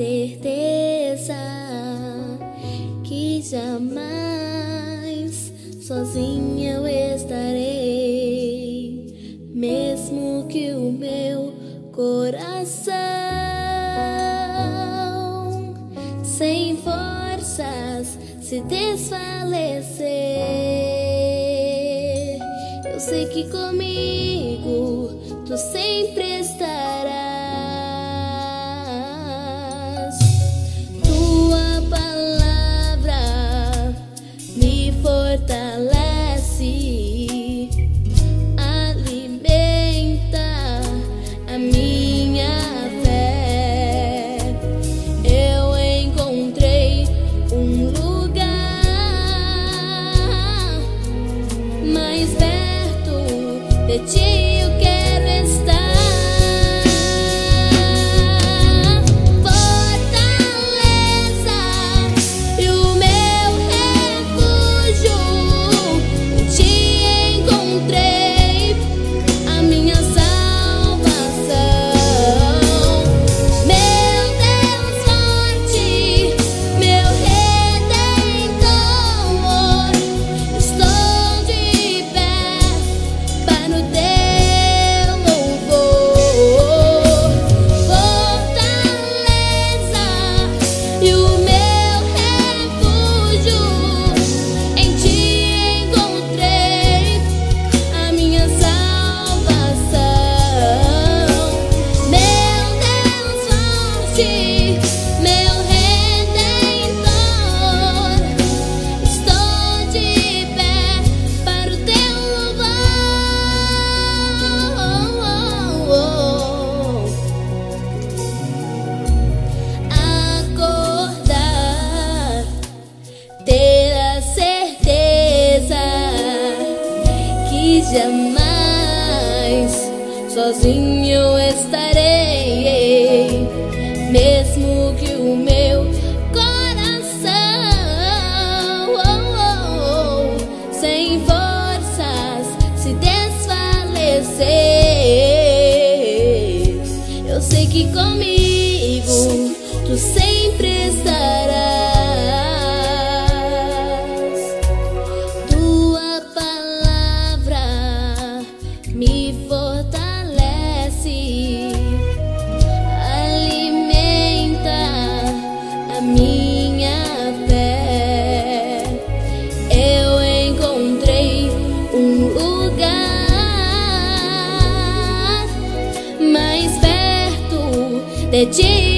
certeza que jamais sozinha eu estarei, mesmo que o meu coração sem forças se desfalecer. Eu sei que comigo tu sempre estás sozinho eu estarei, mesmo que o meu coração oh, oh, sem forças se desfalecer. Eu sei que comigo tu sempre estarás. Ti.